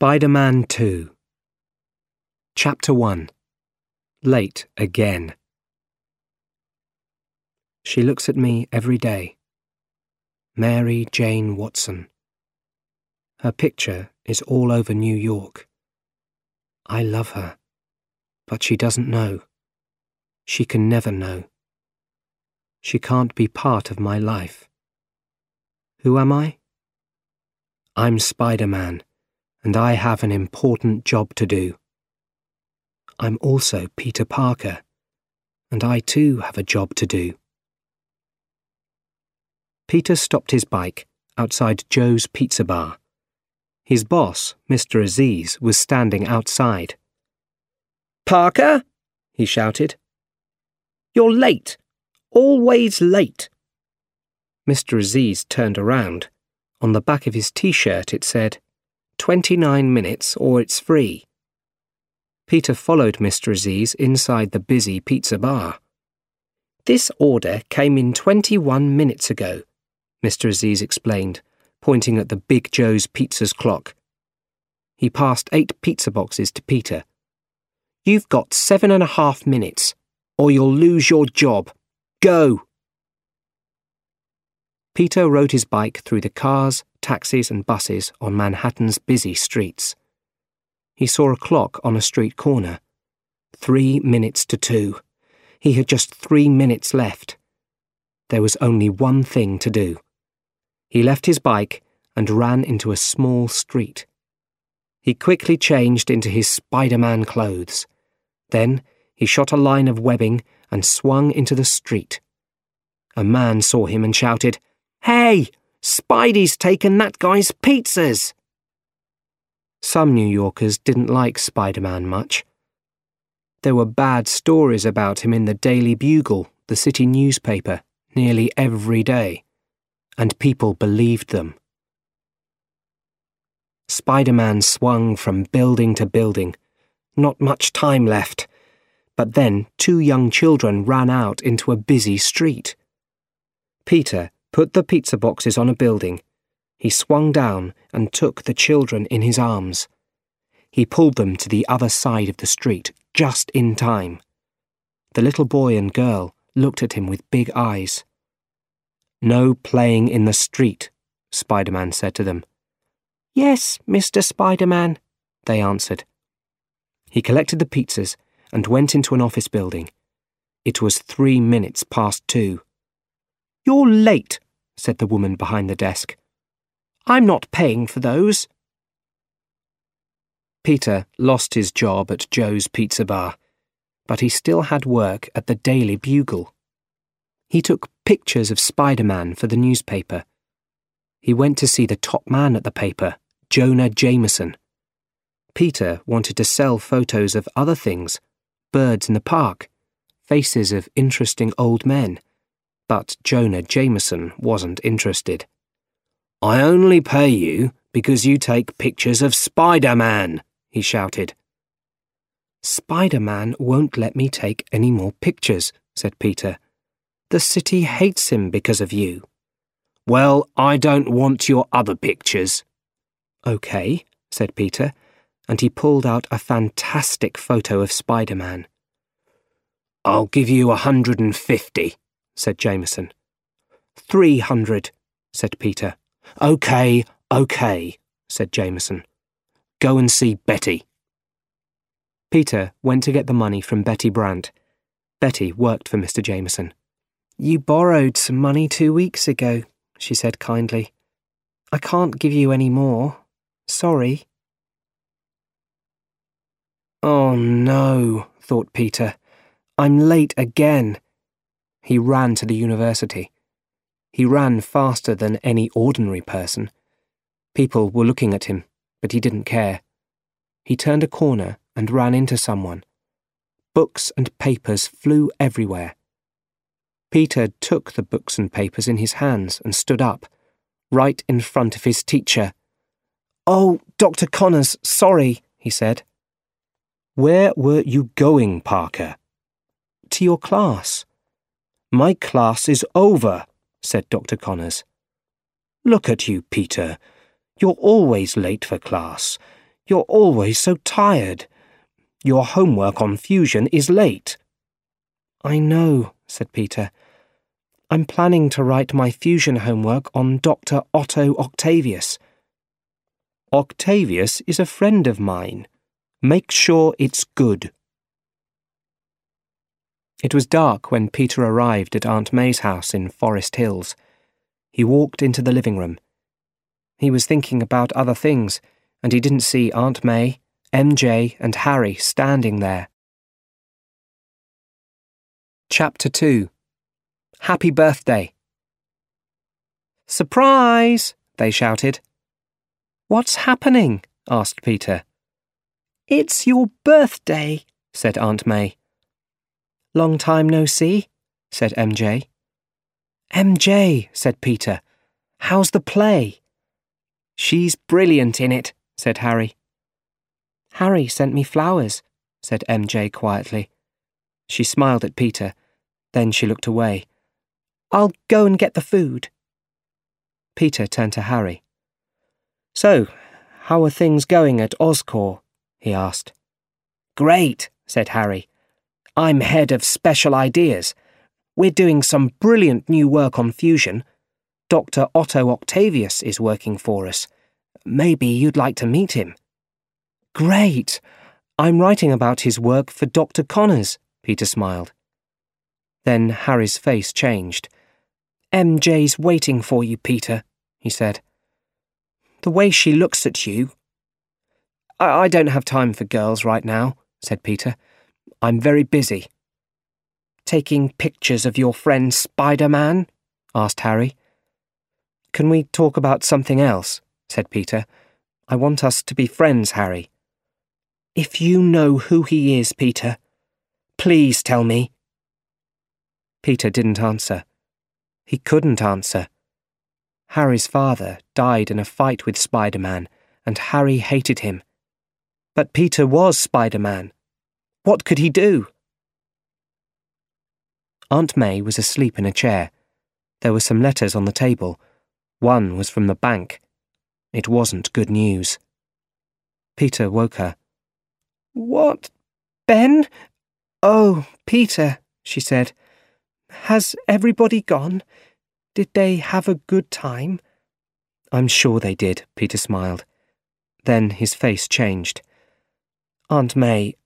Spider Man 2 Chapter 1 Late Again She looks at me every day. Mary Jane Watson. Her picture is all over New York. I love her, but she doesn't know. She can never know. She can't be part of my life. Who am I? I'm Spider Man and I have an important job to do. I'm also Peter Parker, and I too have a job to do. Peter stopped his bike outside Joe's Pizza Bar. His boss, Mr. Aziz, was standing outside. Parker, he shouted. You're late. Always late. Mr. Aziz turned around. On the back of his t shirt it said, 29 minutes or it's free. Peter followed Mr. Aziz inside the busy pizza bar. This order came in 21 minutes ago, Mr. Aziz explained, pointing at the Big Joe's Pizzas clock. He passed eight pizza boxes to Peter. You've got seven and a half minutes, or you'll lose your job. Go! Peter rode his bike through the cars, taxis, and buses on Manhattan's busy streets. He saw a clock on a street corner. Three minutes to two. He had just three minutes left. There was only one thing to do. He left his bike and ran into a small street. He quickly changed into his Spider Man clothes. Then he shot a line of webbing and swung into the street. A man saw him and shouted, Hey, Spidey's taken that guy's pizzas! Some New Yorkers didn't like Spider Man much. There were bad stories about him in the Daily Bugle, the city newspaper, nearly every day, and people believed them. Spider Man swung from building to building. Not much time left. But then two young children ran out into a busy street. Peter, put the pizza boxes on a building. He swung down and took the children in his arms. He pulled them to the other side of the street just in time. The little boy and girl looked at him with big eyes. No playing in the street, Spider Man said to them. Yes, Mr. Spider Man, they answered. He collected the pizzas and went into an office building. It was three minutes past two. You're late, said the woman behind the desk. I'm not paying for those. Peter lost his job at Joe's Pizza Bar, but he still had work at the Daily Bugle. He took pictures of Spider Man for the newspaper. He went to see the top man at the paper, Jonah Jameson. Peter wanted to sell photos of other things birds in the park, faces of interesting old men but Jonah Jameson wasn't interested. I only pay you because you take pictures of Spider Man, he shouted. Spider Man won't let me take any more pictures, said Peter. The city hates him because of you. Well, I don't want your other pictures. OK, said Peter, and he pulled out a fantastic photo of Spider Man. I'll give you a hundred and fifty, said Jameson. Three hundred, said Peter. OK, OK, said Jameson. Go and see Betty. Peter went to get the money from Betty Brant. Betty worked for Mr. Jameson. You borrowed some money two weeks ago, she said kindly. I can't give you any more. Sorry. Oh no, thought Peter. I'm late again. He ran to the university. He ran faster than any ordinary person. People were looking at him, but he didn't care. He turned a corner and ran into someone. Books and papers flew everywhere. Peter took the books and papers in his hands and stood up, right in front of his teacher. Oh, Dr. Connors, sorry, he said. Where were you going, Parker? To your class. My class is over, said Dr. Connors. Look at you, Peter. You're always late for class. You're always so tired. Your homework on fusion is late. I know, said Peter. I'm planning to write my fusion homework on Dr. Otto Octavius. Octavius is a friend of mine. Make sure it's good. It was dark when Peter arrived at Aunt May's house in Forest Hills. He walked into the living room. He was thinking about other things, and he didn't see Aunt May, MJ, and Harry standing there. Chapter 2 Happy Birthday! Surprise! they shouted. What's happening? asked Peter. It's your birthday, said Aunt May. Long time no see, said MJ. MJ, said Peter. How's the play? She's brilliant in it, said Harry. Harry sent me flowers, said MJ quietly. She smiled at Peter, then she looked away. I'll go and get the food. Peter turned to Harry. So, how are things going at Oscorp? he asked. Great, said Harry. I'm head of special ideas. We're doing some brilliant new work on fusion. Dr. Otto Octavius is working for us. Maybe you'd like to meet him. Great! I'm writing about his work for Dr. Connors, Peter smiled. Then Harry's face changed. MJ's waiting for you, Peter, he said. The way she looks at you. I, I don't have time for girls right now, said Peter. I'm very busy. Taking pictures of your friend Spider Man? asked Harry. Can we talk about something else? said Peter. I want us to be friends, Harry. If you know who he is, Peter, please tell me. Peter didn't answer. He couldn't answer. Harry's father died in a fight with Spider Man, and Harry hated him. But Peter was Spider Man. What could he do? Aunt May was asleep in a chair. There were some letters on the table. One was from the bank. It wasn't good news. Peter woke her. What? Ben? Oh, Peter, she said. Has everybody gone? Did they have a good time? I'm sure they did, Peter smiled. Then his face changed. Aunt May,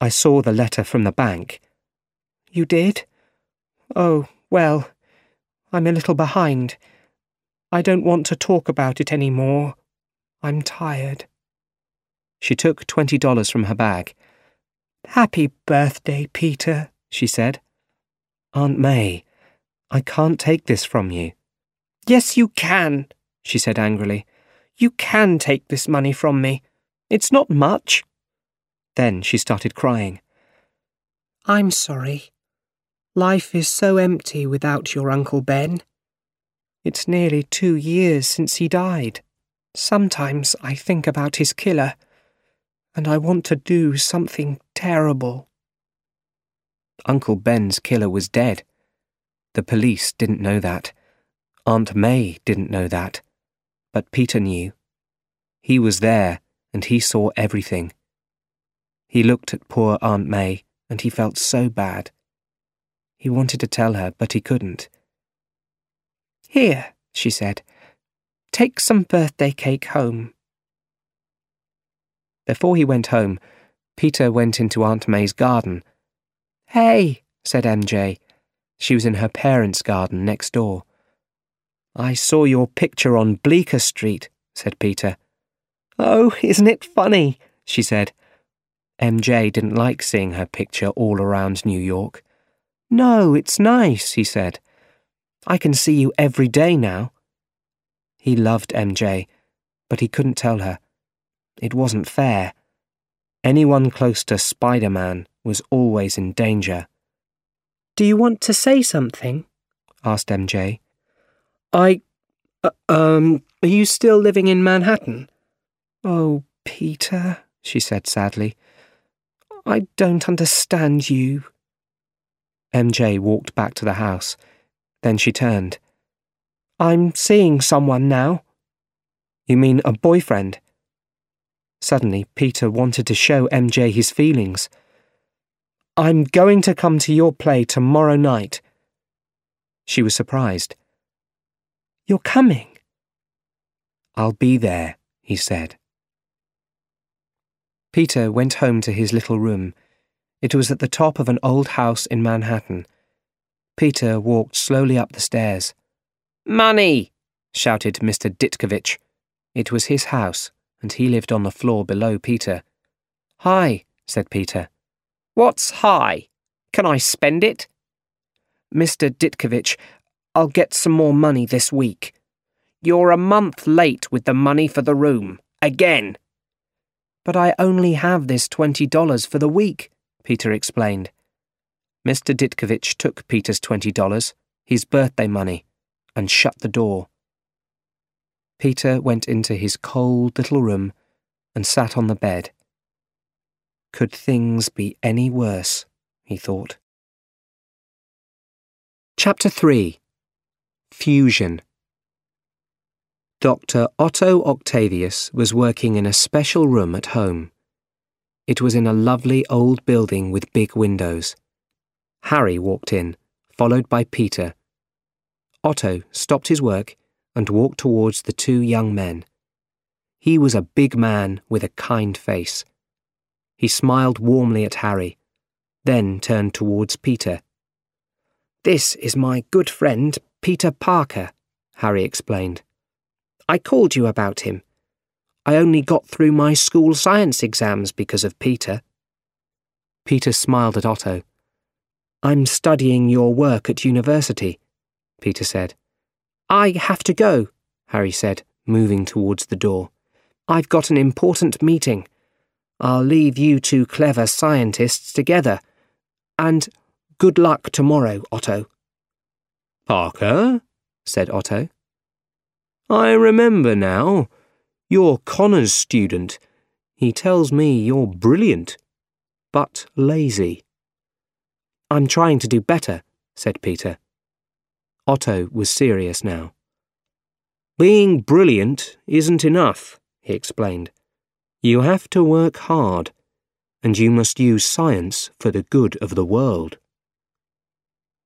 I saw the letter from the bank. You did? Oh, well, I'm a little behind. I don't want to talk about it any more. I'm tired. She took twenty dollars from her bag. Happy birthday, Peter, she said. Aunt May, I can't take this from you. Yes, you can, she said angrily. You can take this money from me. It's not much. Then she started crying. I'm sorry. Life is so empty without your Uncle Ben. It's nearly two years since he died. Sometimes I think about his killer, and I want to do something terrible. Uncle Ben's killer was dead. The police didn't know that. Aunt May didn't know that. But Peter knew. He was there, and he saw everything. He looked at poor Aunt May, and he felt so bad. He wanted to tell her, but he couldn't. Here, she said. Take some birthday cake home. Before he went home, Peter went into Aunt May's garden. Hey, said MJ. She was in her parents' garden next door. I saw your picture on Bleecker Street, said Peter. Oh, isn't it funny? she said. MJ didn't like seeing her picture all around New York. No, it's nice, he said. I can see you every day now. He loved MJ, but he couldn't tell her. It wasn't fair. Anyone close to Spider Man was always in danger. Do you want to say something? asked MJ. I. Uh, um, are you still living in Manhattan? Oh, Peter, she said sadly. I don't understand you. MJ walked back to the house. Then she turned. I'm seeing someone now. You mean a boyfriend? Suddenly, Peter wanted to show MJ his feelings. I'm going to come to your play tomorrow night. She was surprised. You're coming? I'll be there, he said. Peter went home to his little room. It was at the top of an old house in Manhattan. Peter walked slowly up the stairs. Money! shouted Mr. Ditkovich. It was his house, and he lived on the floor below Peter. Hi, said Peter. What's hi? Can I spend it? Mr. Ditkovich, I'll get some more money this week. You're a month late with the money for the room. Again. But I only have this twenty dollars for the week, Peter explained. Mr. Ditkovich took Peter's twenty dollars, his birthday money, and shut the door. Peter went into his cold little room and sat on the bed. Could things be any worse? he thought. Chapter 3 Fusion Dr. Otto Octavius was working in a special room at home. It was in a lovely old building with big windows. Harry walked in, followed by Peter. Otto stopped his work and walked towards the two young men. He was a big man with a kind face. He smiled warmly at Harry, then turned towards Peter. This is my good friend, Peter Parker, Harry explained. I called you about him. I only got through my school science exams because of Peter. Peter smiled at Otto. I'm studying your work at university, Peter said. I have to go, Harry said, moving towards the door. I've got an important meeting. I'll leave you two clever scientists together. And good luck tomorrow, Otto. Parker, said Otto. I remember now. You're Connor's student. He tells me you're brilliant, but lazy. I'm trying to do better, said Peter. Otto was serious now. Being brilliant isn't enough, he explained. You have to work hard, and you must use science for the good of the world.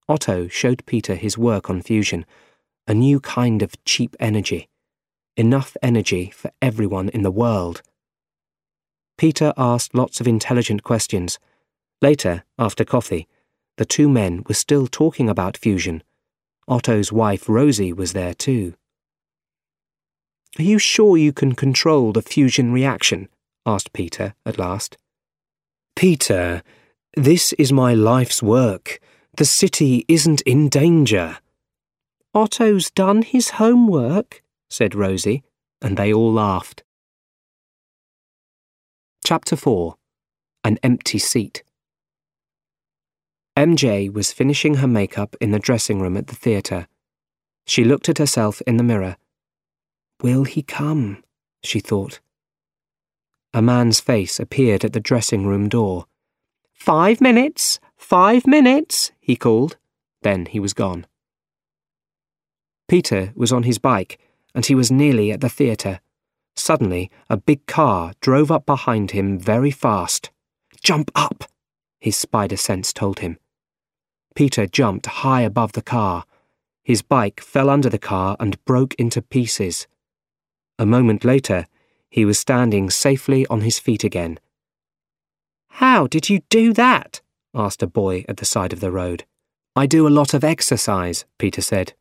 Otto showed Peter his work on fusion a new kind of cheap energy, enough energy for everyone in the world. Peter asked lots of intelligent questions. Later, after coffee, the two men were still talking about fusion. Otto's wife Rosie was there too. Are you sure you can control the fusion reaction? asked Peter at last. Peter, this is my life's work. The city isn't in danger. Otto's done his homework, said Rosie, and they all laughed. Chapter 4 An Empty Seat MJ was finishing her makeup in the dressing room at the theatre. She looked at herself in the mirror. Will he come? she thought. A man's face appeared at the dressing room door. Five minutes! Five minutes! he called. Then he was gone. Peter was on his bike, and he was nearly at the theatre. Suddenly, a big car drove up behind him very fast. Jump up, his spider sense told him. Peter jumped high above the car. His bike fell under the car and broke into pieces. A moment later, he was standing safely on his feet again. How did you do that? asked a boy at the side of the road. I do a lot of exercise, Peter said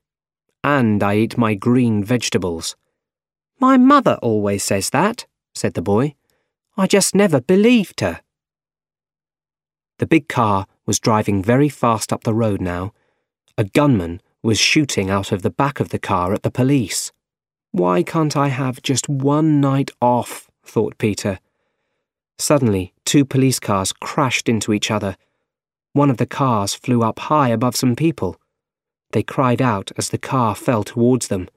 and I eat my green vegetables. My mother always says that, said the boy. I just never believed her. The big car was driving very fast up the road now. A gunman was shooting out of the back of the car at the police. Why can't I have just one night off? thought Peter. Suddenly, two police cars crashed into each other. One of the cars flew up high above some people. They cried out as the car fell towards them,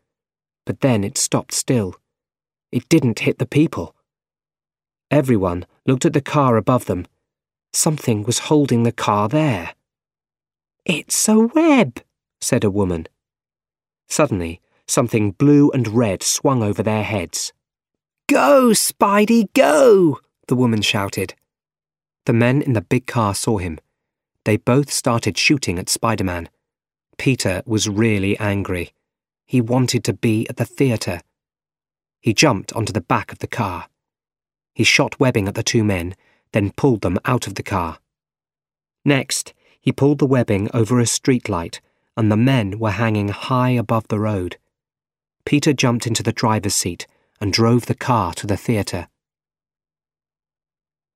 but then it stopped still. It didn't hit the people. Everyone looked at the car above them. Something was holding the car there. It's a web, said a woman. Suddenly, something blue and red swung over their heads. Go, Spidey, go! the woman shouted. The men in the big car saw him. They both started shooting at Spider Man. Peter was really angry. He wanted to be at the theatre. He jumped onto the back of the car. He shot webbing at the two men, then pulled them out of the car. Next, he pulled the webbing over a streetlight, and the men were hanging high above the road. Peter jumped into the driver's seat and drove the car to the theatre.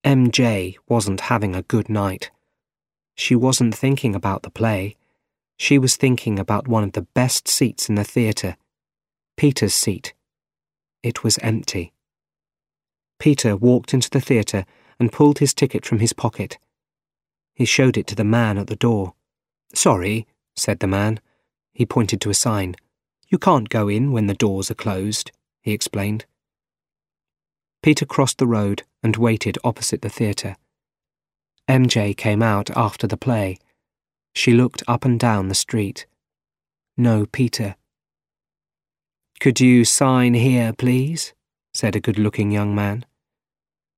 MJ wasn't having a good night. She wasn't thinking about the play. She was thinking about one of the best seats in the theatre Peter's seat. It was empty. Peter walked into the theatre and pulled his ticket from his pocket. He showed it to the man at the door. Sorry, said the man. He pointed to a sign. You can't go in when the doors are closed, he explained. Peter crossed the road and waited opposite the theatre. MJ came out after the play. She looked up and down the street. No Peter. Could you sign here, please? said a good looking young man.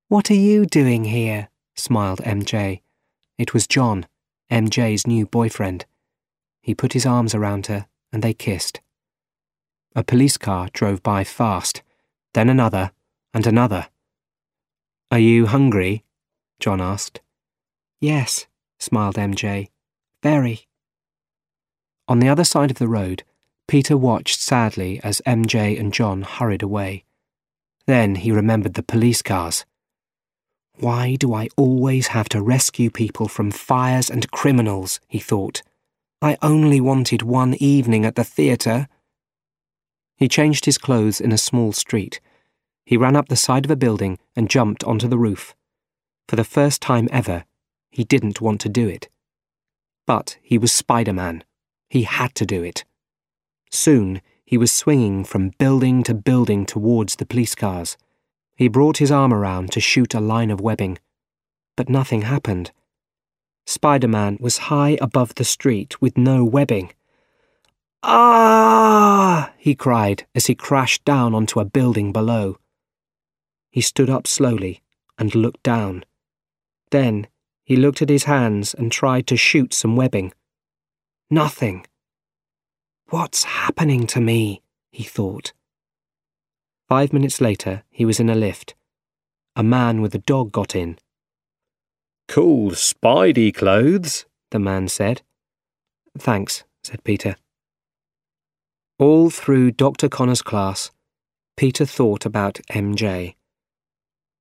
What are you doing here? smiled MJ. It was John, MJ's new boyfriend. He put his arms around her and they kissed. A police car drove by fast, then another, and another. Are you hungry? John asked. Yes, smiled MJ. Very. On the other side of the road, Peter watched sadly as MJ and John hurried away. Then he remembered the police cars. Why do I always have to rescue people from fires and criminals? he thought. I only wanted one evening at the theatre. He changed his clothes in a small street. He ran up the side of a building and jumped onto the roof. For the first time ever, he didn't want to do it. But he was Spider Man. He had to do it. Soon, he was swinging from building to building towards the police cars. He brought his arm around to shoot a line of webbing, but nothing happened. Spider Man was high above the street with no webbing. Ah! he cried as he crashed down onto a building below. He stood up slowly and looked down. Then he looked at his hands and tried to shoot some webbing. Nothing. What's happening to me? he thought. Five minutes later, he was in a lift. A man with a dog got in. Cool Spidey clothes, the man said. Thanks, said Peter. All through Dr. Connor's class, Peter thought about MJ.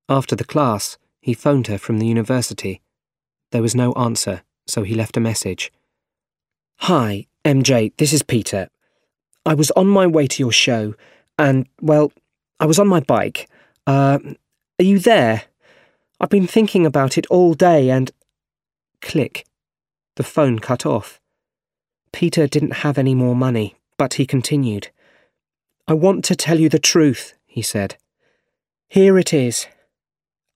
After the class, he phoned her from the university. There was no answer, so he left a message. Hi, MJ, this is Peter. I was on my way to your show, and, well, I was on my bike. Uh, are you there? I've been thinking about it all day and. Click. The phone cut off. Peter didn't have any more money, but he continued. I want to tell you the truth, he said. Here it is.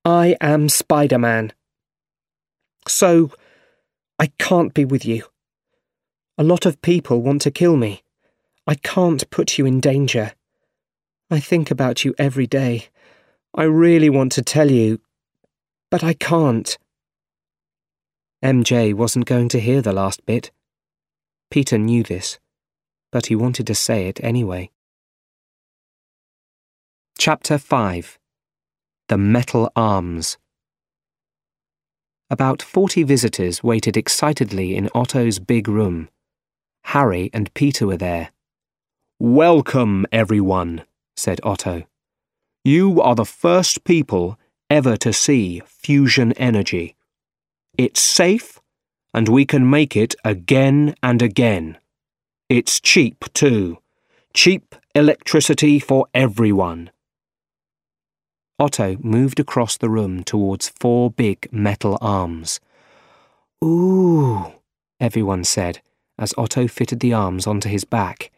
I am Spider Man. So, I can't be with you. A lot of people want to kill me. I can't put you in danger. I think about you every day. I really want to tell you, but I can't. MJ wasn't going to hear the last bit. Peter knew this, but he wanted to say it anyway. Chapter 5 The Metal Arms About forty visitors waited excitedly in Otto's big room. Harry and Peter were there. Welcome, everyone, said Otto. You are the first people ever to see fusion energy. It's safe, and we can make it again and again. It's cheap, too. Cheap electricity for everyone. Otto moved across the room towards four big metal arms. Ooh, everyone said as Otto fitted the arms onto his back.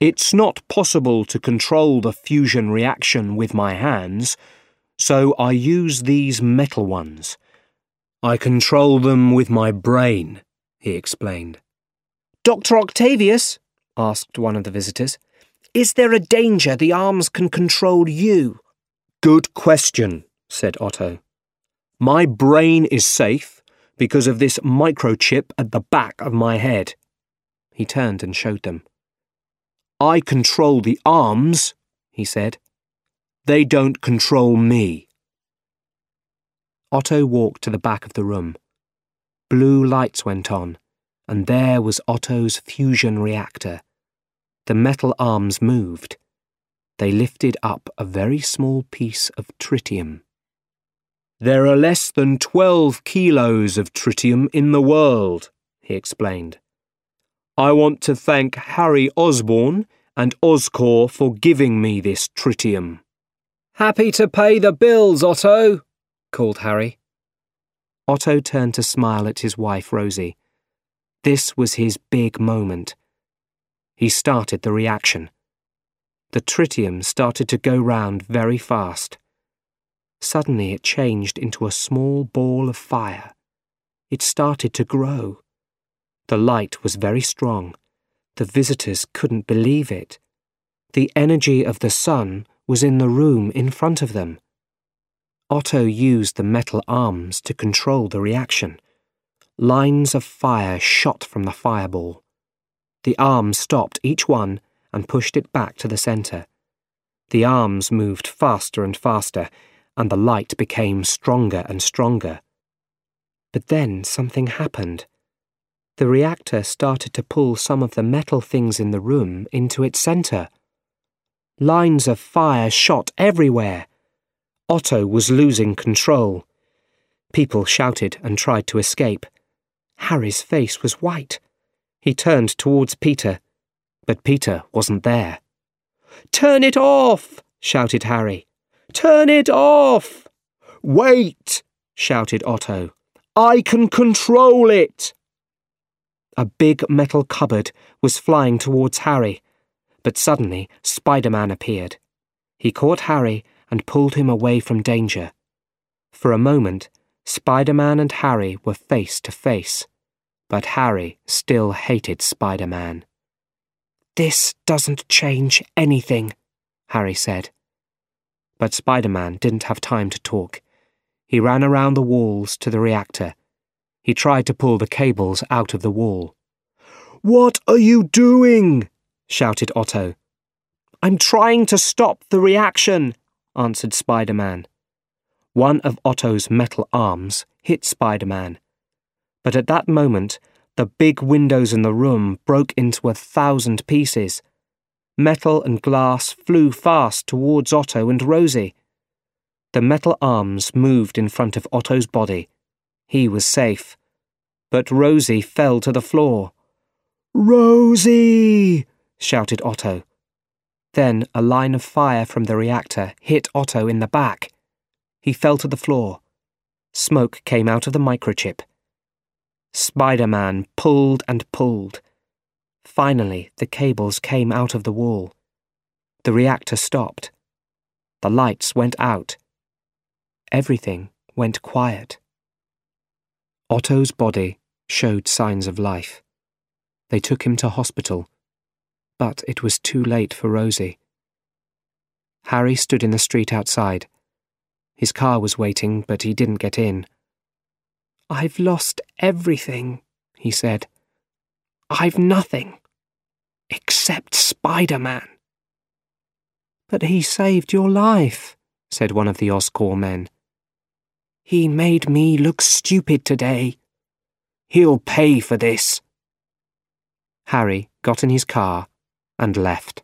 It's not possible to control the fusion reaction with my hands, so I use these metal ones. I control them with my brain, he explained. Dr. Octavius, asked one of the visitors, is there a danger the arms can control you? Good question, said Otto. My brain is safe because of this microchip at the back of my head. He turned and showed them. I control the arms, he said. They don't control me. Otto walked to the back of the room. Blue lights went on, and there was Otto's fusion reactor. The metal arms moved. They lifted up a very small piece of tritium. There are less than 12 kilos of tritium in the world, he explained. I want to thank Harry Osborn and Oscorp for giving me this tritium. Happy to pay the bills, Otto, called Harry. Otto turned to smile at his wife, Rosie. This was his big moment. He started the reaction. The tritium started to go round very fast. Suddenly it changed into a small ball of fire. It started to grow. The light was very strong. The visitors couldn't believe it. The energy of the sun was in the room in front of them. Otto used the metal arms to control the reaction. Lines of fire shot from the fireball. The arms stopped each one and pushed it back to the centre. The arms moved faster and faster, and the light became stronger and stronger. But then something happened. The reactor started to pull some of the metal things in the room into its centre. Lines of fire shot everywhere. Otto was losing control. People shouted and tried to escape. Harry's face was white. He turned towards Peter, but Peter wasn't there. Turn it off! shouted Harry. Turn it off! Wait! shouted Otto. I can control it! A big metal cupboard was flying towards Harry, but suddenly Spider Man appeared. He caught Harry and pulled him away from danger. For a moment, Spider Man and Harry were face to face, but Harry still hated Spider Man. This doesn't change anything, Harry said. But Spider Man didn't have time to talk. He ran around the walls to the reactor. He tried to pull the cables out of the wall. What are you doing? shouted Otto. I'm trying to stop the reaction, answered Spider Man. One of Otto's metal arms hit Spider Man. But at that moment, the big windows in the room broke into a thousand pieces Metal and glass flew fast towards Otto and Rosie. The metal arms moved in front of Otto's body. He was safe. But Rosie fell to the floor. Rosie! shouted Otto. Then a line of fire from the reactor hit Otto in the back. He fell to the floor. Smoke came out of the microchip. Spider Man pulled and pulled. Finally, the cables came out of the wall. The reactor stopped. The lights went out. Everything went quiet. Otto's body showed signs of life. They took him to hospital, but it was too late for Rosie. Harry stood in the street outside. His car was waiting, but he didn't get in. I've lost everything, he said. I've nothing. Except Spider Man. But he saved your life, said one of the Oscorp men. He made me look stupid today. He'll pay for this. Harry got in his car and left.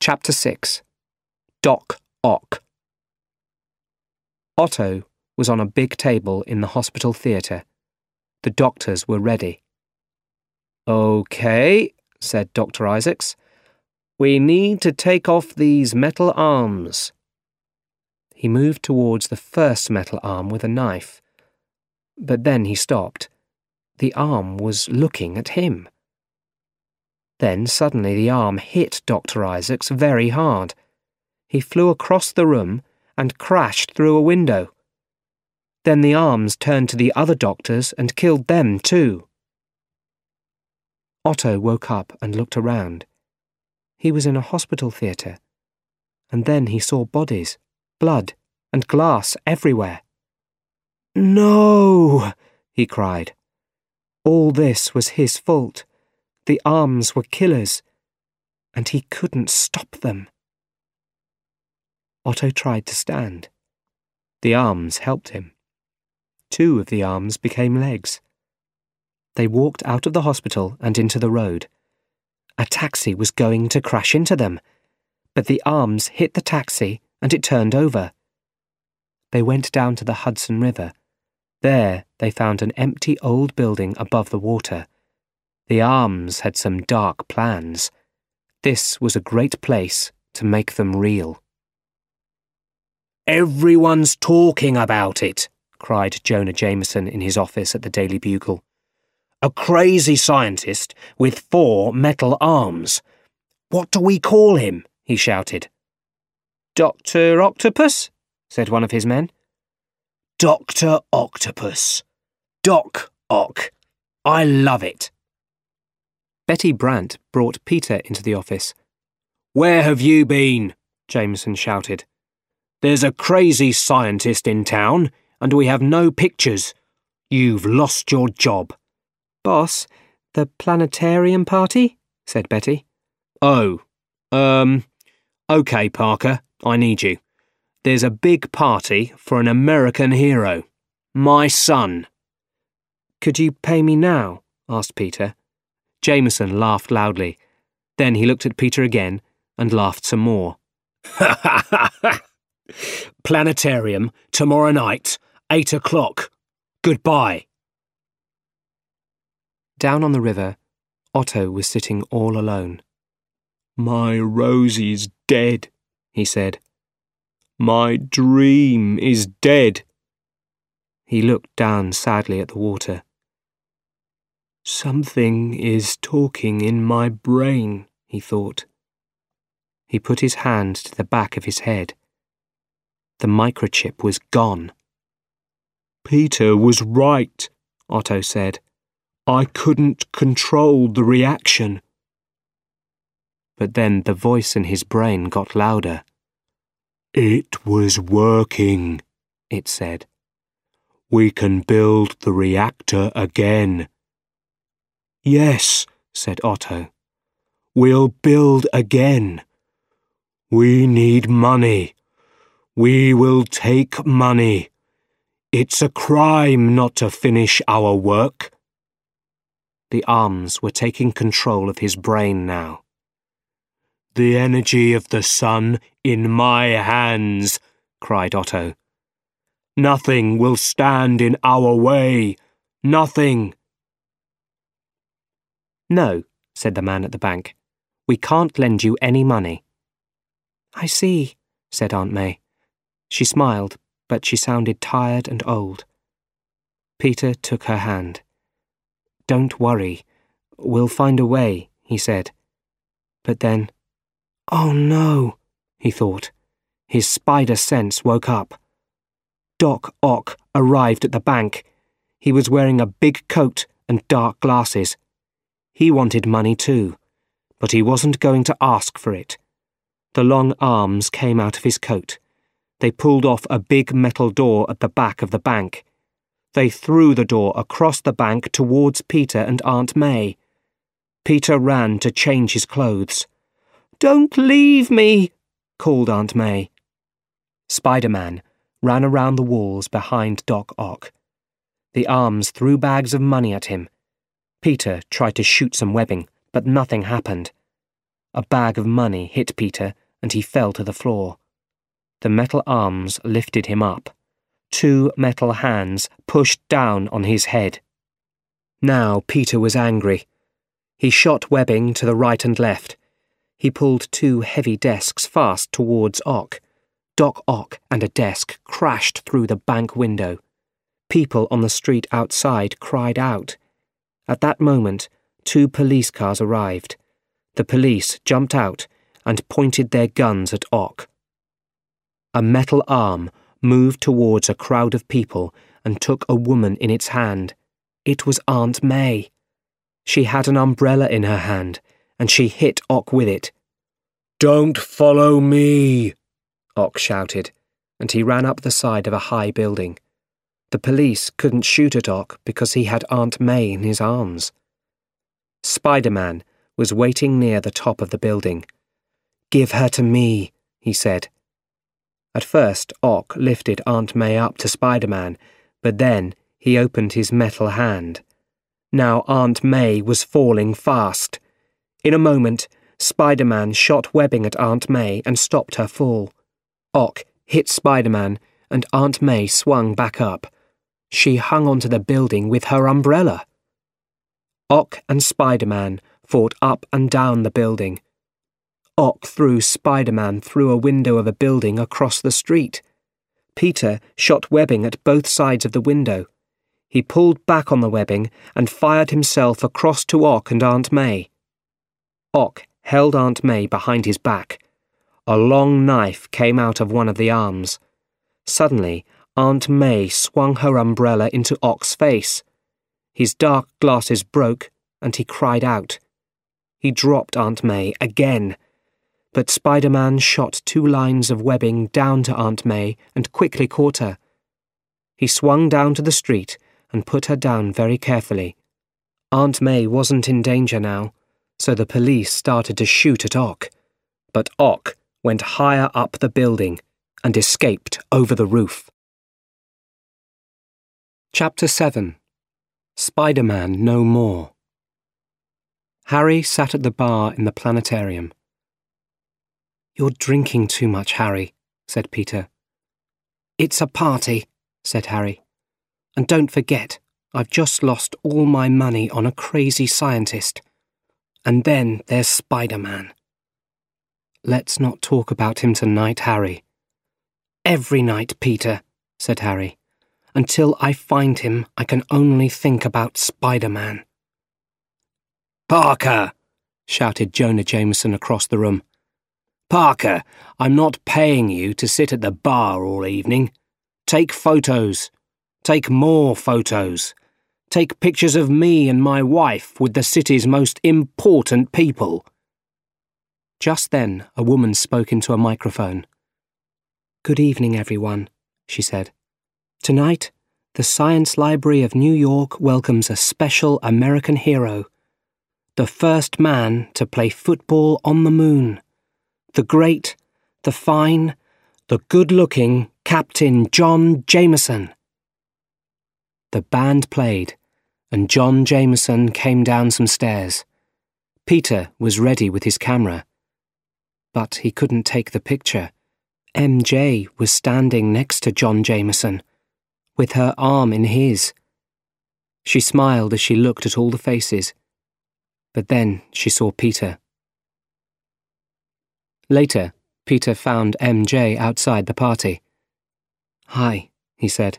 Chapter 6 Doc Ock Otto was on a big table in the hospital theatre. The doctors were ready. OK, said Dr. Isaacs. We need to take off these metal arms. He moved towards the first metal arm with a knife. But then he stopped. The arm was looking at him. Then suddenly the arm hit Dr. Isaacs very hard. He flew across the room and crashed through a window. Then the arms turned to the other doctors and killed them too. Otto woke up and looked around. He was in a hospital theatre. and then he saw bodies, blood, and glass everywhere. No! he cried. All this was his fault. The arms were killers, and he couldn't stop them. Otto tried to stand. The arms helped him. Two of the arms became legs. They walked out of the hospital and into the road. A taxi was going to crash into them, but the arms hit the taxi and it turned over. They went down to the Hudson River. There they found an empty old building above the water. The arms had some dark plans. This was a great place to make them real. Everyone's talking about it, cried Jonah Jameson in his office at the Daily Bugle. A crazy scientist with four metal arms. What do we call him? he shouted. Dr. Octopus? said one of his men. Dr. Octopus. Doc Ock. I love it. Betty Brant brought Peter into the office. Where have you been? Jameson shouted. There's a crazy scientist in town, and we have no pictures. You've lost your job. Boss, the planetarium party? said Betty. Oh, um, OK, Parker, I need you. There's a big party for an American hero. My son. Could you pay me now? asked Peter. Jameson laughed loudly. Then he looked at Peter again and laughed some more. Ha ha ha ha! Planetarium, tomorrow night, eight o'clock. Goodbye. Down on the river, Otto was sitting all alone. My Rosie's dead, he said. My dream is dead. He looked down sadly at the water. Something is talking in my brain, he thought. He put his hand to the back of his head. The microchip was gone. Peter was right, Otto said. I couldn't control the reaction. But then the voice in his brain got louder. It was working, it said. We can build the reactor again. Yes, said Otto. We'll build again. We need money. We will take money. It's a crime not to finish our work. The arms were taking control of his brain now. The energy of the sun in my hands, cried Otto. Nothing will stand in our way. Nothing. No, said the man at the bank. We can't lend you any money. I see, said Aunt May. She smiled, but she sounded tired and old. Peter took her hand. Don't worry. We'll find a way, he said. But then, oh no, he thought. His spider sense woke up. Doc Ock arrived at the bank. He was wearing a big coat and dark glasses. He wanted money too, but he wasn't going to ask for it. The long arms came out of his coat. They pulled off a big metal door at the back of the bank. They threw the door across the bank towards Peter and Aunt May. Peter ran to change his clothes. Don't leave me, called Aunt May. Spider Man ran around the walls behind Doc Ock. The arms threw bags of money at him. Peter tried to shoot some webbing, but nothing happened. A bag of money hit Peter, and he fell to the floor. The metal arms lifted him up. Two metal hands pushed down on his head. Now Peter was angry. He shot webbing to the right and left. He pulled two heavy desks fast towards Ock. Doc Ock and a desk crashed through the bank window. People on the street outside cried out. At that moment, two police cars arrived. The police jumped out and pointed their guns at Ock. A metal arm moved towards a crowd of people and took a woman in its hand. It was Aunt May. She had an umbrella in her hand, and she hit Ock with it. Don't follow me, Ock shouted, and he ran up the side of a high building. The police couldn't shoot at Ock because he had Aunt May in his arms. Spider Man was waiting near the top of the building. Give her to me, he said. At first, Ock lifted Aunt May up to Spider Man, but then he opened his metal hand. Now Aunt May was falling fast. In a moment, Spider Man shot webbing at Aunt May and stopped her fall. Ock hit Spider Man, and Aunt May swung back up. She hung onto the building with her umbrella. Ock and Spider Man fought up and down the building. Ock threw Spider Man through a window of a building across the street. Peter shot webbing at both sides of the window. He pulled back on the webbing and fired himself across to Ock and Aunt May. Ock held Aunt May behind his back. A long knife came out of one of the arms. Suddenly, Aunt May swung her umbrella into Ock's face. His dark glasses broke, and he cried out. He dropped Aunt May again, but Spider Man shot two lines of webbing down to Aunt May and quickly caught her. He swung down to the street and put her down very carefully. Aunt May wasn't in danger now, so the police started to shoot at Ock. But Ock went higher up the building and escaped over the roof. Chapter 7 Spider Man No More Harry sat at the bar in the planetarium. You're drinking too much, Harry, said Peter. It's a party, said Harry. And don't forget, I've just lost all my money on a crazy scientist. And then there's Spider Man. Let's not talk about him tonight, Harry. Every night, Peter, said Harry. Until I find him, I can only think about Spider Man. Parker! shouted Jonah Jameson across the room. Parker, I'm not paying you to sit at the bar all evening. Take photos. Take more photos. Take pictures of me and my wife with the city's most important people. Just then, a woman spoke into a microphone. Good evening, everyone, she said. Tonight, the Science Library of New York welcomes a special American hero. The first man to play football on the moon. The great, the fine, the good looking Captain John Jameson. The band played, and John Jameson came down some stairs. Peter was ready with his camera. But he couldn't take the picture. MJ was standing next to John Jameson with her arm in his. She smiled as she looked at all the faces, but then she saw Peter. Later, Peter found MJ outside the party. Hi, he said.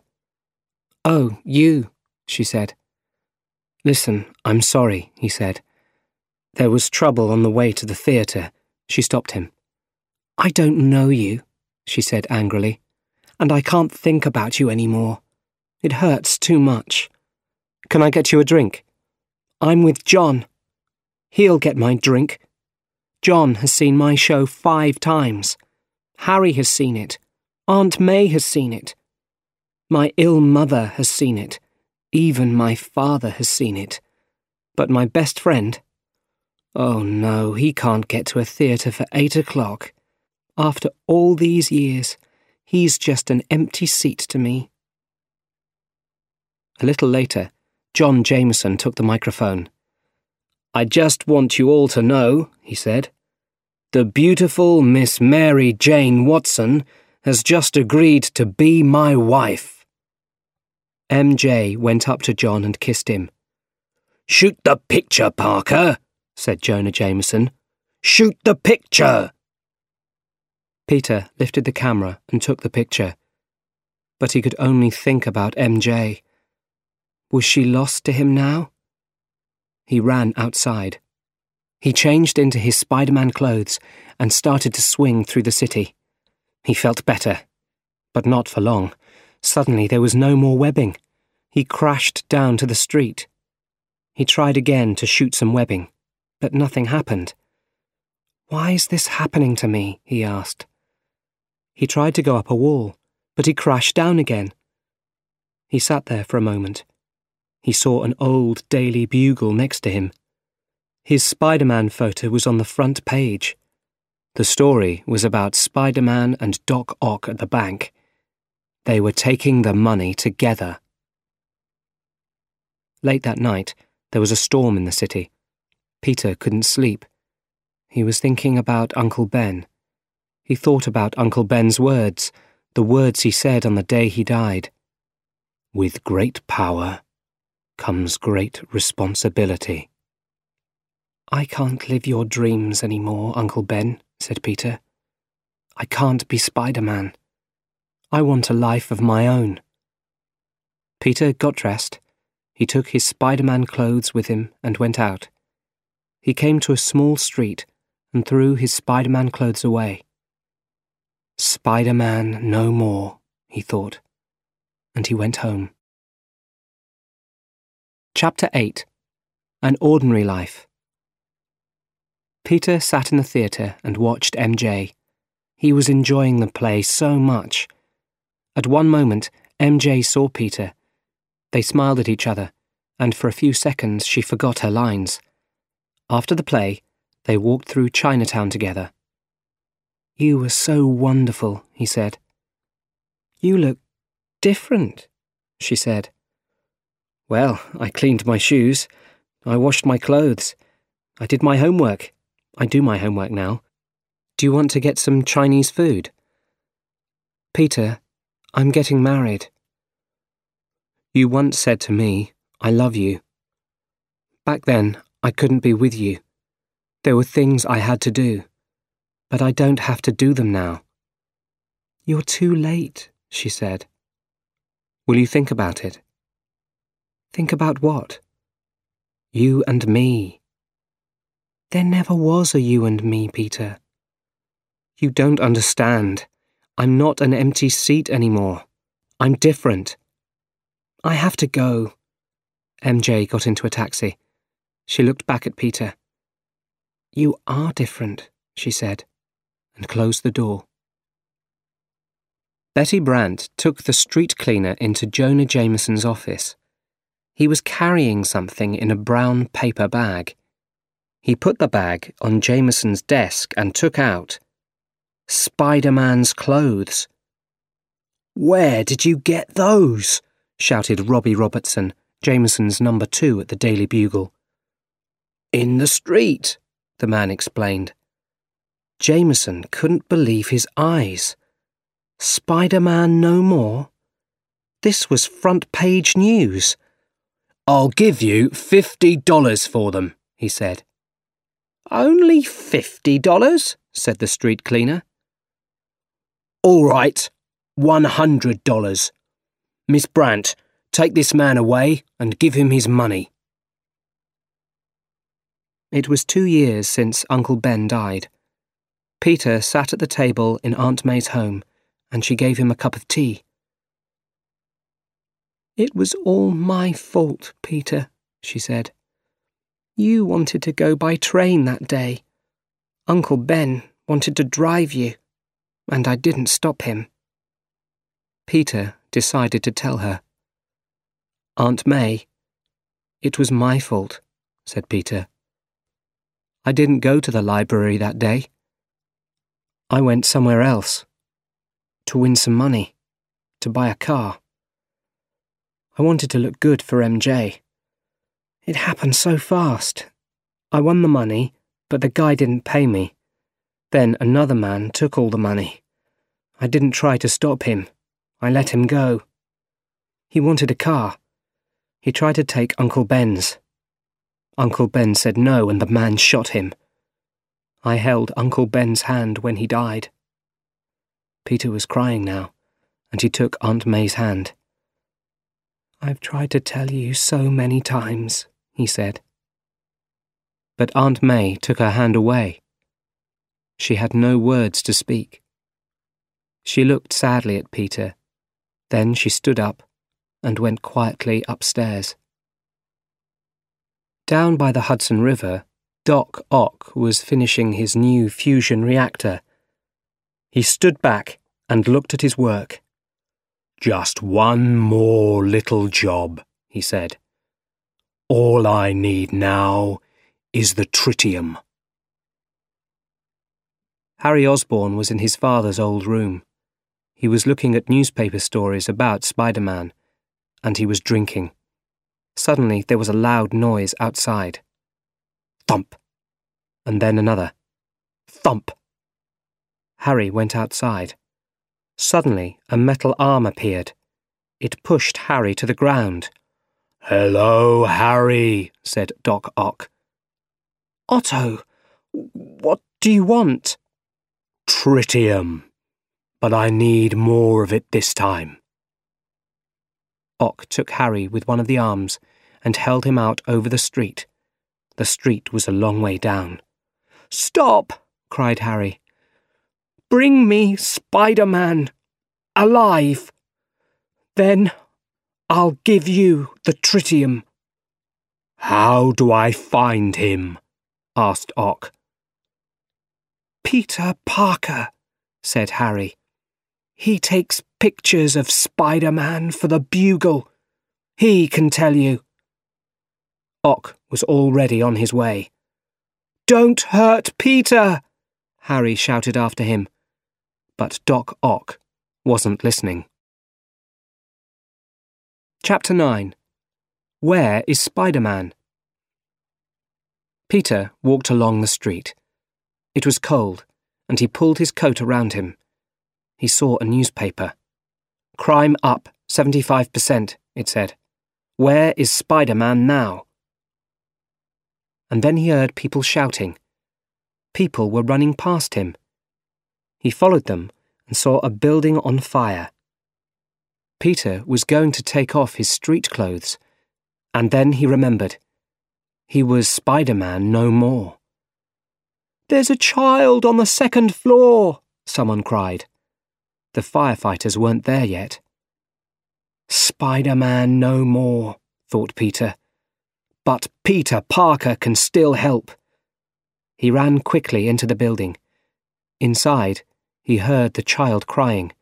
Oh, you, she said. Listen, I'm sorry, he said. There was trouble on the way to the theatre. She stopped him. I don't know you, she said angrily, and I can't think about you any more. It hurts too much. Can I get you a drink? I'm with John. He'll get my drink. John has seen my show five times. Harry has seen it. Aunt May has seen it. My ill mother has seen it. Even my father has seen it. But my best friend? Oh no, he can't get to a theatre for eight o'clock. After all these years, he's just an empty seat to me. A little later, John Jameson took the microphone. I just want you all to know, he said. The beautiful Miss Mary Jane Watson has just agreed to be my wife. MJ went up to John and kissed him. Shoot the picture, Parker, said Jonah Jameson. Shoot the picture! Peter lifted the camera and took the picture. But he could only think about MJ. Was she lost to him now? He ran outside. He changed into his Spider Man clothes and started to swing through the city. He felt better, but not for long. Suddenly there was no more webbing. He crashed down to the street. He tried again to shoot some webbing, but nothing happened. Why is this happening to me? he asked. He tried to go up a wall, but he crashed down again. He sat there for a moment. He saw an old Daily Bugle next to him. His Spider Man photo was on the front page. The story was about Spider Man and Doc Ock at the bank. They were taking the money together. Late that night, there was a storm in the city. Peter couldn't sleep. He was thinking about Uncle Ben. He thought about Uncle Ben's words, the words he said on the day he died. With great power comes great responsibility. I can't live your dreams any more, Uncle Ben, said Peter. I can't be Spider Man. I want a life of my own. Peter got dressed. He took his Spider Man clothes with him and went out. He came to a small street and threw his Spider Man clothes away. Spider Man no more, he thought, and he went home. Chapter 8 An Ordinary Life Peter sat in the theatre and watched MJ. He was enjoying the play so much. At one moment, MJ saw Peter. They smiled at each other, and for a few seconds she forgot her lines. After the play, they walked through Chinatown together. You were so wonderful, he said. You look different, she said. Well, I cleaned my shoes. I washed my clothes. I did my homework. I do my homework now. Do you want to get some Chinese food? Peter, I'm getting married. You once said to me, I love you. Back then, I couldn't be with you. There were things I had to do, but I don't have to do them now. You're too late, she said. Will you think about it? Think about what? You and me. There never was a you and me, Peter. You don't understand. I'm not an empty seat anymore. I'm different. I have to go. MJ got into a taxi. She looked back at Peter. You are different, she said, and closed the door. Betty Brant took the street cleaner into Jonah Jameson's office. He was carrying something in a brown paper bag. He put the bag on Jameson's desk and took out Spider Man's clothes. Where did you get those? shouted Robbie Robertson, Jameson's number two at the Daily Bugle. In the street, the man explained. Jameson couldn't believe his eyes. Spider Man no more? This was front page news. I'll give you fifty dollars for them, he said. Only fifty dollars? said the street cleaner. All right, one hundred dollars. Miss Brant, take this man away and give him his money. It was two years since Uncle Ben died. Peter sat at the table in Aunt May's home, and she gave him a cup of tea. It was all my fault, Peter, she said. You wanted to go by train that day. Uncle Ben wanted to drive you, and I didn't stop him. Peter decided to tell her. Aunt May, it was my fault, said Peter. I didn't go to the library that day. I went somewhere else. To win some money. To buy a car. I wanted to look good for MJ. It happened so fast. I won the money, but the guy didn't pay me. Then another man took all the money. I didn't try to stop him. I let him go. He wanted a car. He tried to take Uncle Ben's. Uncle Ben said no, and the man shot him. I held Uncle Ben's hand when he died. Peter was crying now, and he took Aunt May's hand. I've tried to tell you so many times, he said. But Aunt May took her hand away. She had no words to speak. She looked sadly at Peter. Then she stood up and went quietly upstairs. Down by the Hudson River, Doc Ock was finishing his new fusion reactor. He stood back and looked at his work. Just one more little job, he said. All I need now is the tritium. Harry Osborn was in his father's old room. He was looking at newspaper stories about Spider Man, and he was drinking. Suddenly there was a loud noise outside. Thump! And then another. Thump! Harry went outside. Suddenly a metal arm appeared. It pushed Harry to the ground. Hello, Harry, said Doc Ock. Otto, what do you want? Tritium. But I need more of it this time. Ock took Harry with one of the arms and held him out over the street. The street was a long way down. Stop! cried Harry. Bring me Spider Man alive. Then I'll give you the tritium. How do I find him? asked Ock. Peter Parker, said Harry. He takes pictures of Spider Man for the Bugle. He can tell you. Ock was already on his way. Don't hurt Peter! Harry shouted after him. But Doc Ock wasn't listening. Chapter 9 Where is Spider Man? Peter walked along the street. It was cold, and he pulled his coat around him he saw a newspaper. Crime up 75%, it said. Where is Spider Man now? And then he heard people shouting. People were running past him. He followed them and saw a building on fire. Peter was going to take off his street clothes, and then he remembered. He was Spider Man no more. There's a child on the second floor, someone cried. The firefighters weren't there yet. Spider Man no more, thought Peter. But Peter Parker can still help. He ran quickly into the building. Inside, he heard the child crying.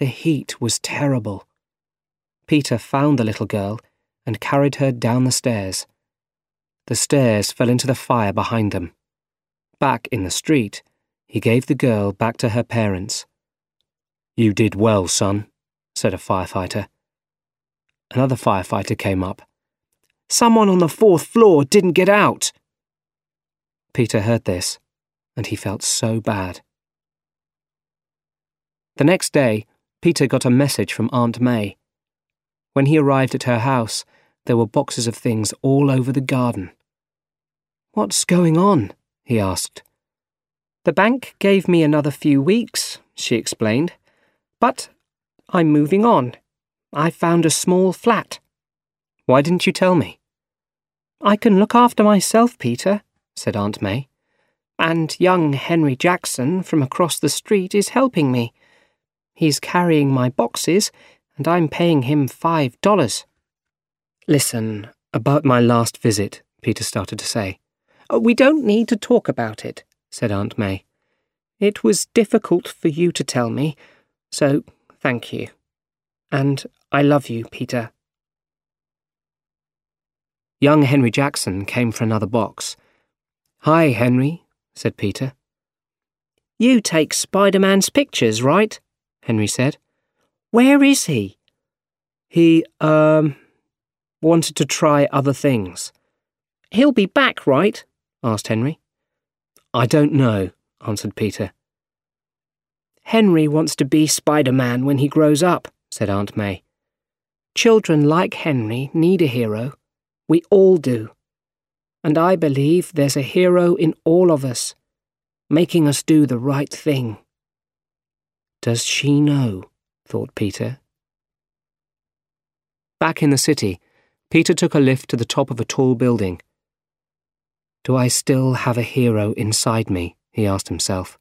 The heat was terrible. Peter found the little girl and carried her down the stairs. The stairs fell into the fire behind them. Back in the street, he gave the girl back to her parents. You did well, son, said a firefighter. Another firefighter came up. Someone on the fourth floor didn't get out. Peter heard this, and he felt so bad. The next day, Peter got a message from Aunt May. When he arrived at her house, there were boxes of things all over the garden. What's going on? he asked. The bank gave me another few weeks, she explained. But I'm moving on. I found a small flat. Why didn't you tell me? I can look after myself, Peter, said Aunt May. And young Henry Jackson from across the street is helping me. He's carrying my boxes, and I'm paying him five dollars. Listen, about my last visit, Peter started to say. Uh, we don't need to talk about it, said Aunt May. It was difficult for you to tell me, so, thank you. And I love you, Peter. Young Henry Jackson came for another box. Hi, Henry, said Peter. You take Spider Man's pictures, right? Henry said. Where is he? He, um, wanted to try other things. He'll be back, right? asked Henry. I don't know, answered Peter. Henry wants to be Spider Man when he grows up, said Aunt May. Children like Henry need a hero. We all do. And I believe there's a hero in all of us, making us do the right thing. Does she know? thought Peter. Back in the city, Peter took a lift to the top of a tall building. Do I still have a hero inside me? he asked himself.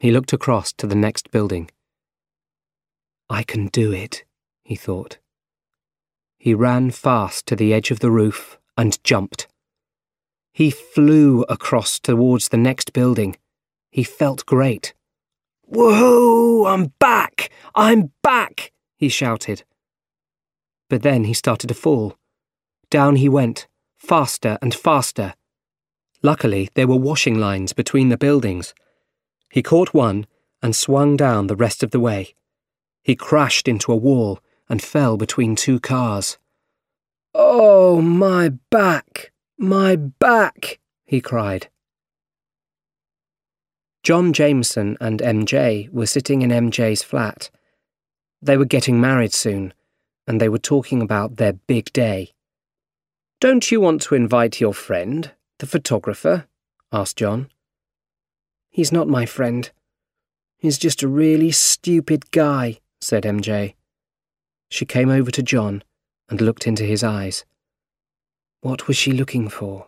He looked across to the next building. I can do it, he thought. He ran fast to the edge of the roof and jumped. He flew across towards the next building. He felt great. Woohoo! I'm back! I'm back! he shouted. But then he started to fall. Down he went, faster and faster. Luckily, there were washing lines between the buildings. He caught one and swung down the rest of the way. He crashed into a wall and fell between two cars. Oh, my back! My back! he cried. John Jameson and MJ were sitting in MJ's flat. They were getting married soon, and they were talking about their big day. Don't you want to invite your friend, the photographer? asked John. He's not my friend. He's just a really stupid guy, said MJ. She came over to John and looked into his eyes. What was she looking for?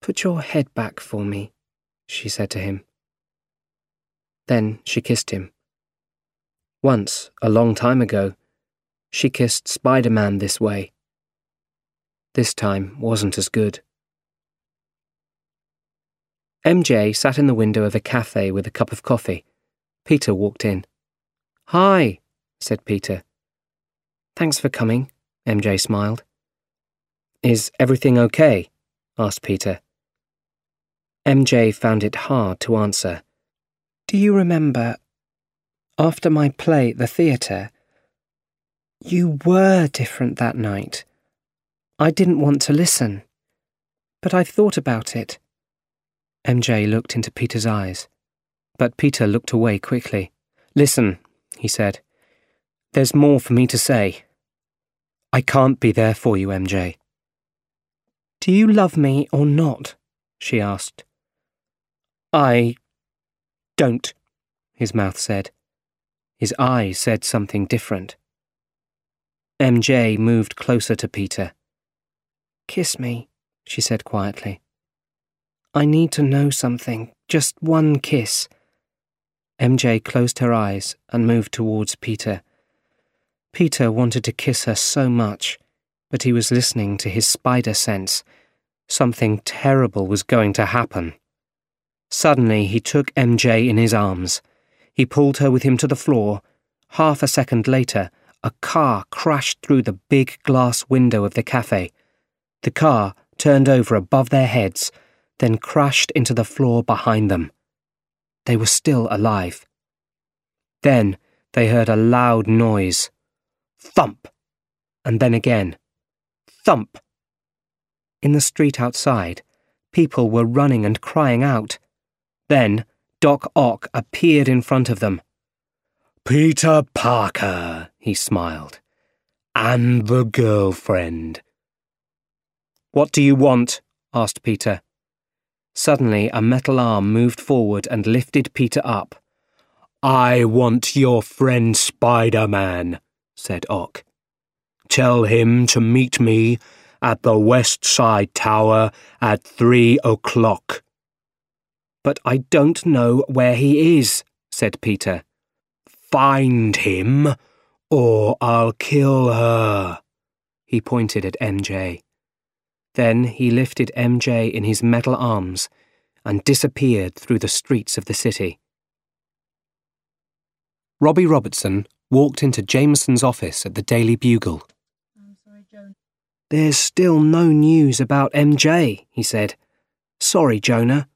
Put your head back for me, she said to him. Then she kissed him. Once, a long time ago, she kissed Spider Man this way. This time wasn't as good. MJ sat in the window of a cafe with a cup of coffee. Peter walked in. Hi, said Peter. Thanks for coming, MJ smiled. Is everything okay? asked Peter. MJ found it hard to answer. Do you remember, after my play at the theatre, you were different that night. I didn't want to listen, but I thought about it. MJ looked into Peter's eyes, but Peter looked away quickly. Listen, he said. There's more for me to say. I can't be there for you, MJ. Do you love me or not? she asked. I don't, his mouth said. His eyes said something different. MJ moved closer to Peter. Kiss me, she said quietly. I need to know something, just one kiss. MJ closed her eyes and moved towards Peter. Peter wanted to kiss her so much, but he was listening to his spider sense. Something terrible was going to happen. Suddenly, he took MJ in his arms. He pulled her with him to the floor. Half a second later, a car crashed through the big glass window of the cafe. The car turned over above their heads, then crashed into the floor behind them. They were still alive. Then they heard a loud noise. Thump! And then again. Thump! In the street outside, people were running and crying out. Then Doc Ock appeared in front of them. Peter Parker, he smiled. And the girlfriend. What do you want? asked Peter. Suddenly, a metal arm moved forward and lifted Peter up. I want your friend Spider Man, said Ock. Tell him to meet me at the West Side Tower at three o'clock. But I don't know where he is, said Peter. Find him, or I'll kill her. He pointed at MJ. Then he lifted MJ in his metal arms and disappeared through the streets of the city. Robbie Robertson walked into Jameson's office at the Daily Bugle. Sorry, There's still no news about MJ, he said. Sorry, Jonah.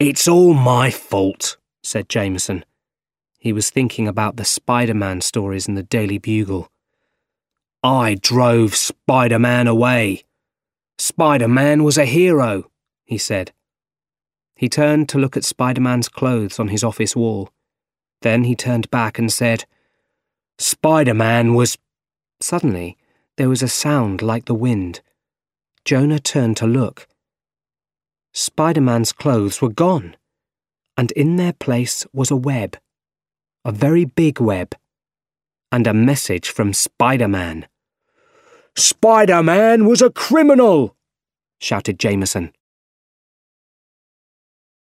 It's all my fault, said Jameson. He was thinking about the Spider Man stories in the Daily Bugle. I drove Spider Man away. Spider Man was a hero, he said. He turned to look at Spider Man's clothes on his office wall. Then he turned back and said, Spider Man was. Suddenly, there was a sound like the wind. Jonah turned to look. Spider Man's clothes were gone, and in their place was a web, a very big web, and a message from Spider Man. Spider Man was a criminal! shouted Jameson.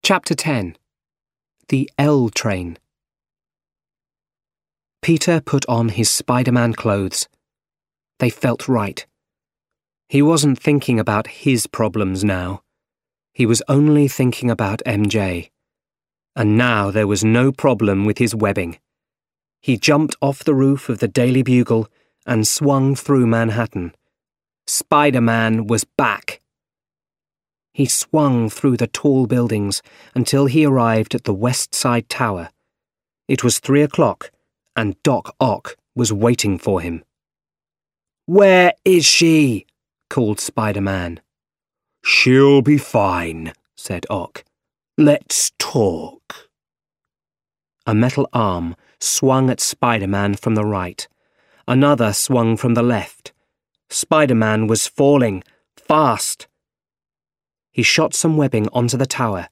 Chapter 10 The L Train Peter put on his Spider Man clothes. They felt right. He wasn't thinking about his problems now. He was only thinking about MJ. And now there was no problem with his webbing. He jumped off the roof of the Daily Bugle and swung through Manhattan. Spider Man was back. He swung through the tall buildings until he arrived at the West Side Tower. It was three o'clock, and Doc Ock was waiting for him. Where is she? called Spider Man. She'll be fine, said Ock. Let's talk. A metal arm swung at Spider Man from the right. Another swung from the left. Spider Man was falling, fast. He shot some webbing onto the tower.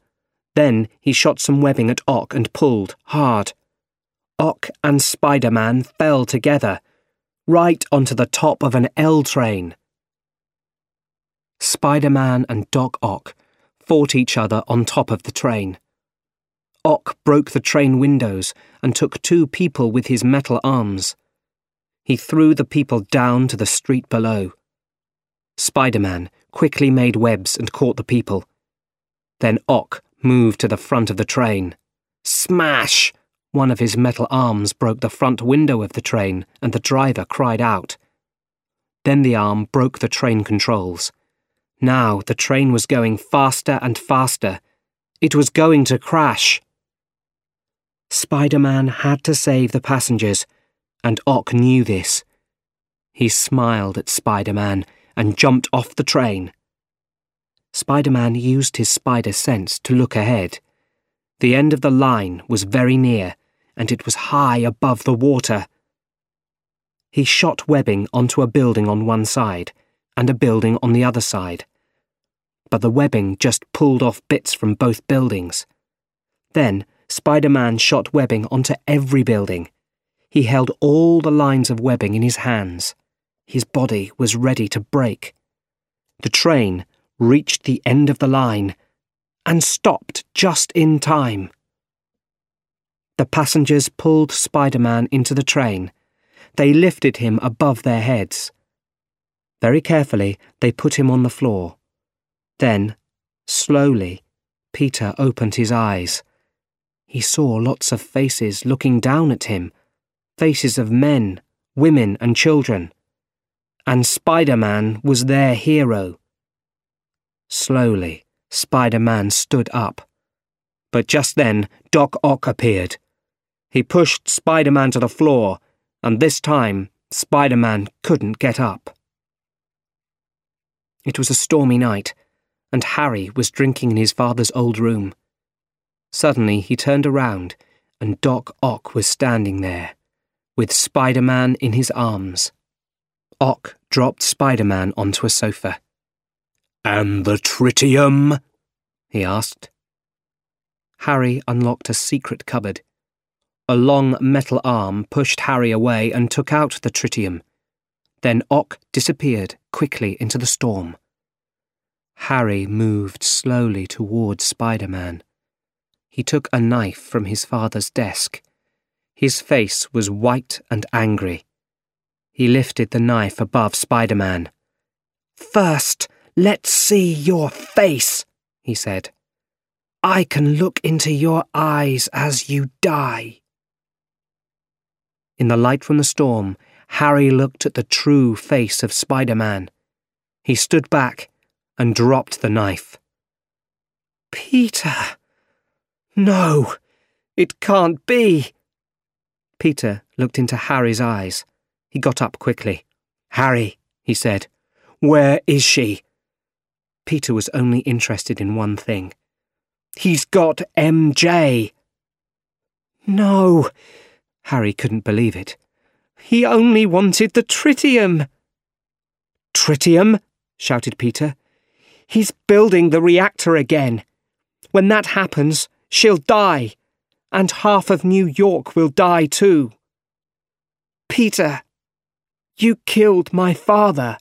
Then he shot some webbing at Ock and pulled hard. Ock and Spider Man fell together, right onto the top of an L train. Spider Man and Doc Ock fought each other on top of the train. Ock broke the train windows and took two people with his metal arms. He threw the people down to the street below. Spider Man quickly made webs and caught the people. Then Ock moved to the front of the train. Smash! One of his metal arms broke the front window of the train, and the driver cried out. Then the arm broke the train controls. Now the train was going faster and faster. It was going to crash. Spider Man had to save the passengers, and Ock knew this. He smiled at Spider Man and jumped off the train. Spider Man used his spider sense to look ahead. The end of the line was very near, and it was high above the water. He shot webbing onto a building on one side and a building on the other side. But the webbing just pulled off bits from both buildings. Then Spider Man shot webbing onto every building. He held all the lines of webbing in his hands. His body was ready to break. The train reached the end of the line and stopped just in time. The passengers pulled Spider Man into the train. They lifted him above their heads. Very carefully, they put him on the floor. Then, slowly, Peter opened his eyes. He saw lots of faces looking down at him faces of men, women, and children. And Spider Man was their hero. Slowly, Spider Man stood up. But just then, Doc Ock appeared. He pushed Spider Man to the floor, and this time, Spider Man couldn't get up. It was a stormy night, and Harry was drinking in his father's old room. Suddenly he turned around, and Doc Ock was standing there, with Spider Man in his arms. Ock dropped Spider Man onto a sofa. And the tritium? he asked. Harry unlocked a secret cupboard. A long metal arm pushed Harry away and took out the tritium. Then Ock disappeared quickly into the storm. Harry moved slowly toward Spider Man. He took a knife from his father's desk. His face was white and angry. He lifted the knife above Spider Man. First, let's see your face, he said. I can look into your eyes as you die. In the light from the storm, Harry looked at the true face of Spider Man. He stood back and dropped the knife. Peter! No, it can't be. Peter looked into Harry's eyes. He got up quickly. Harry, he said, where is she? Peter was only interested in one thing. He's got MJ. No, Harry couldn't believe it. He only wanted the tritium. Tritium? shouted Peter. He's building the reactor again. When that happens, she'll die, and half of New York will die too. Peter, you killed my father.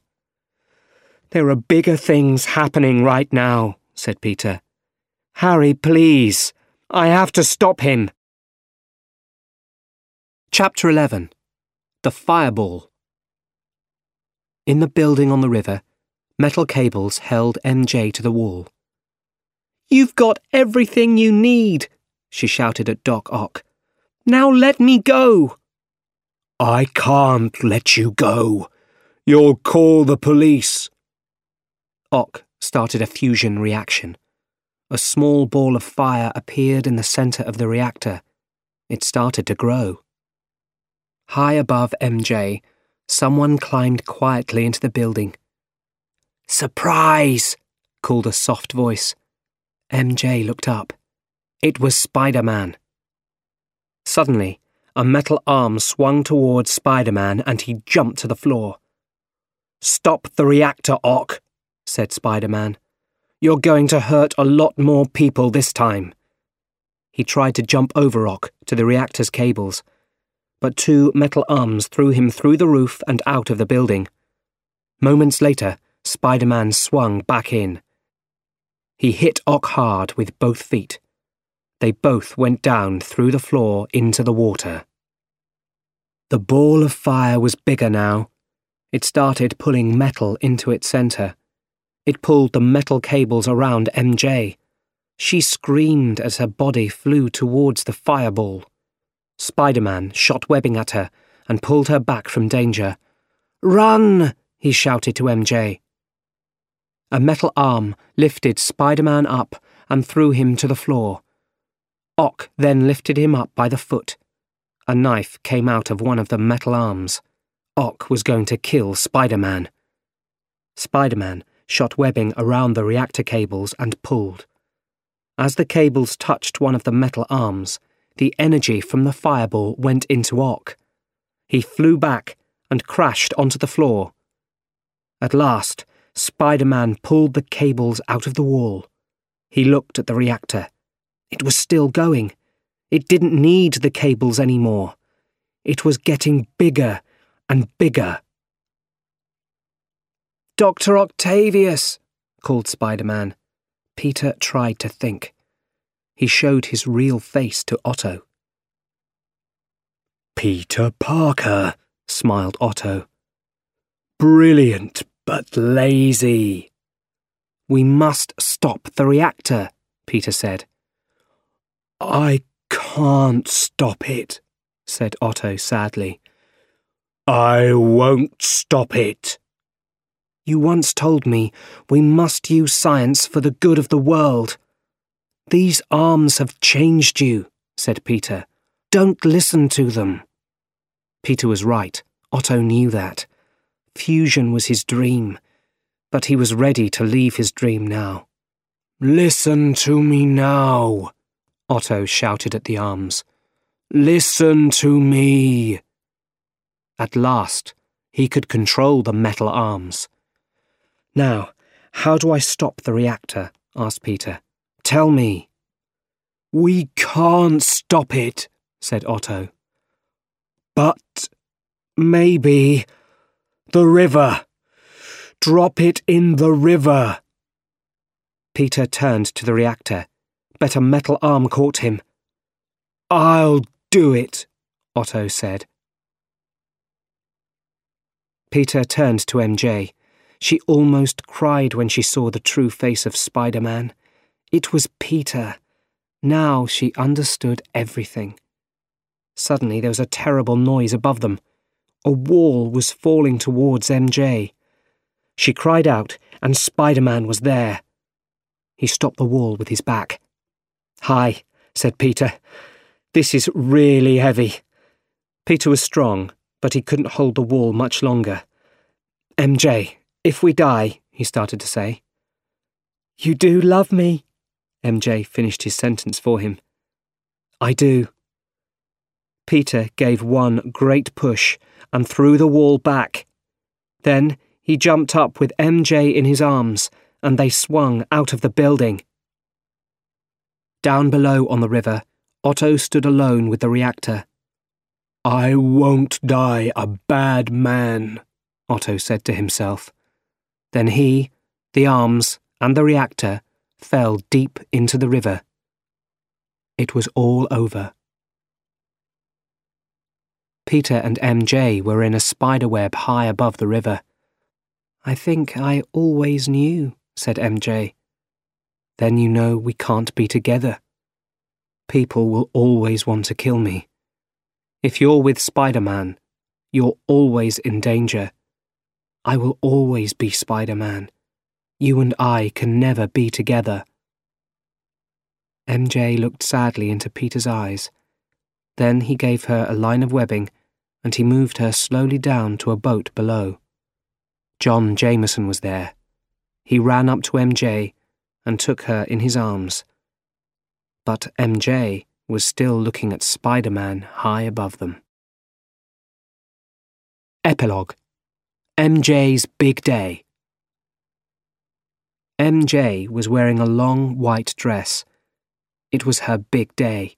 There are bigger things happening right now, said Peter. Harry, please. I have to stop him. Chapter 11 The Fireball In the building on the river, Metal cables held MJ to the wall. You've got everything you need, she shouted at Doc Ock. Now let me go. I can't let you go. You'll call the police. Ock started a fusion reaction. A small ball of fire appeared in the center of the reactor. It started to grow. High above MJ, someone climbed quietly into the building. Surprise! called a soft voice. MJ looked up. It was Spider Man. Suddenly, a metal arm swung towards Spider Man and he jumped to the floor. Stop the reactor, Ock, said Spider Man. You're going to hurt a lot more people this time. He tried to jump over Ock to the reactor's cables, but two metal arms threw him through the roof and out of the building. Moments later, Spider Man swung back in. He hit Ock hard with both feet. They both went down through the floor into the water. The ball of fire was bigger now. It started pulling metal into its centre. It pulled the metal cables around MJ. She screamed as her body flew towards the fireball. Spider Man shot webbing at her and pulled her back from danger. Run! he shouted to MJ. A metal arm lifted Spider Man up and threw him to the floor. Ock then lifted him up by the foot. A knife came out of one of the metal arms. Ock was going to kill Spider Man. Spider Man shot webbing around the reactor cables and pulled. As the cables touched one of the metal arms, the energy from the fireball went into Ock. He flew back and crashed onto the floor. At last, Spider Man pulled the cables out of the wall. He looked at the reactor. It was still going. It didn't need the cables anymore. It was getting bigger and bigger. Dr. Octavius, called Spider Man. Peter tried to think. He showed his real face to Otto. Peter Parker, smiled Otto. Brilliant, but lazy. We must stop the reactor, Peter said. I can't stop it, said Otto sadly. I won't stop it. You once told me we must use science for the good of the world. These arms have changed you, said Peter. Don't listen to them. Peter was right. Otto knew that. Fusion was his dream, but he was ready to leave his dream now. Listen to me now, Otto shouted at the arms. Listen to me. At last, he could control the metal arms. Now, how do I stop the reactor? asked Peter. Tell me. We can't stop it, said Otto. But maybe the river. Drop it in the river. Peter turned to the reactor but a metal arm caught him. I'll do it, Otto said. Peter turned to MJ. She almost cried when she saw the true face of Spider Man. It was Peter. Now she understood everything. Suddenly there was a terrible noise above them. A wall was falling towards MJ. She cried out, and Spider Man was there. He stopped the wall with his back. Hi, said Peter. This is really heavy. Peter was strong, but he couldn't hold the wall much longer. MJ, if we die, he started to say. You do love me, MJ finished his sentence for him. I do. Peter gave one great push and threw the wall back. Then he jumped up with MJ in his arms, and they swung out of the building. Down below on the river, Otto stood alone with the reactor. I won't die a bad man, Otto said to himself. Then he, the arms, and the reactor fell deep into the river. It was all over. Peter and MJ were in a spider web high above the river. I think I always knew, said MJ. Then you know we can't be together. People will always want to kill me. If you're with Spider Man, you're always in danger. I will always be Spider Man. You and I can never be together. MJ looked sadly into Peter's eyes. Then he gave her a line of webbing and he moved her slowly down to a boat below. John Jameson was there. He ran up to MJ and took her in his arms. But MJ was still looking at Spider Man high above them. Epilogue MJ's Big Day. MJ was wearing a long white dress. It was her big day.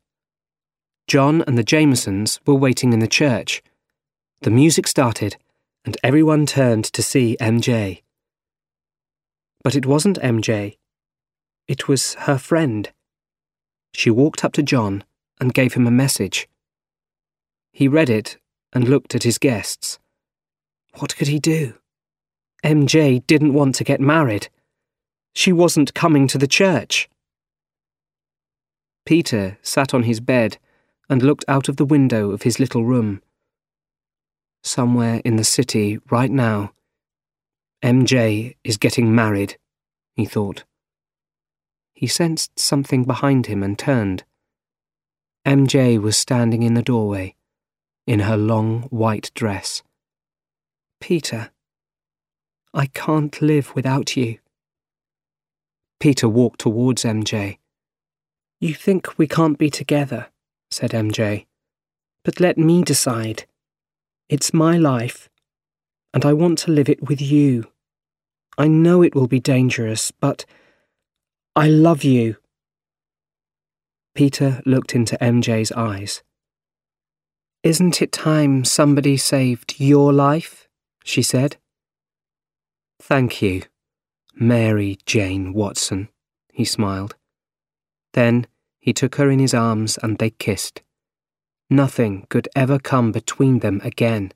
John and the Jamesons were waiting in the church. The music started, and everyone turned to see MJ. But it wasn't MJ. It was her friend. She walked up to John and gave him a message. He read it and looked at his guests. What could he do? MJ didn't want to get married. She wasn't coming to the church. Peter sat on his bed and looked out of the window of his little room. Somewhere in the city right now, MJ is getting married, he thought. He sensed something behind him and turned. MJ was standing in the doorway, in her long white dress. Peter, I can't live without you. Peter walked towards MJ. You think we can't be together, said MJ. But let me decide. It's my life, and I want to live it with you. I know it will be dangerous, but I love you. Peter looked into MJ's eyes. Isn't it time somebody saved your life? she said. Thank you. Mary Jane Watson, he smiled. Then he took her in his arms and they kissed. Nothing could ever come between them again.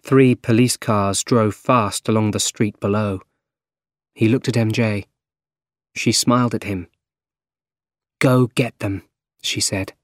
Three police cars drove fast along the street below. He looked at MJ. She smiled at him. Go get them, she said.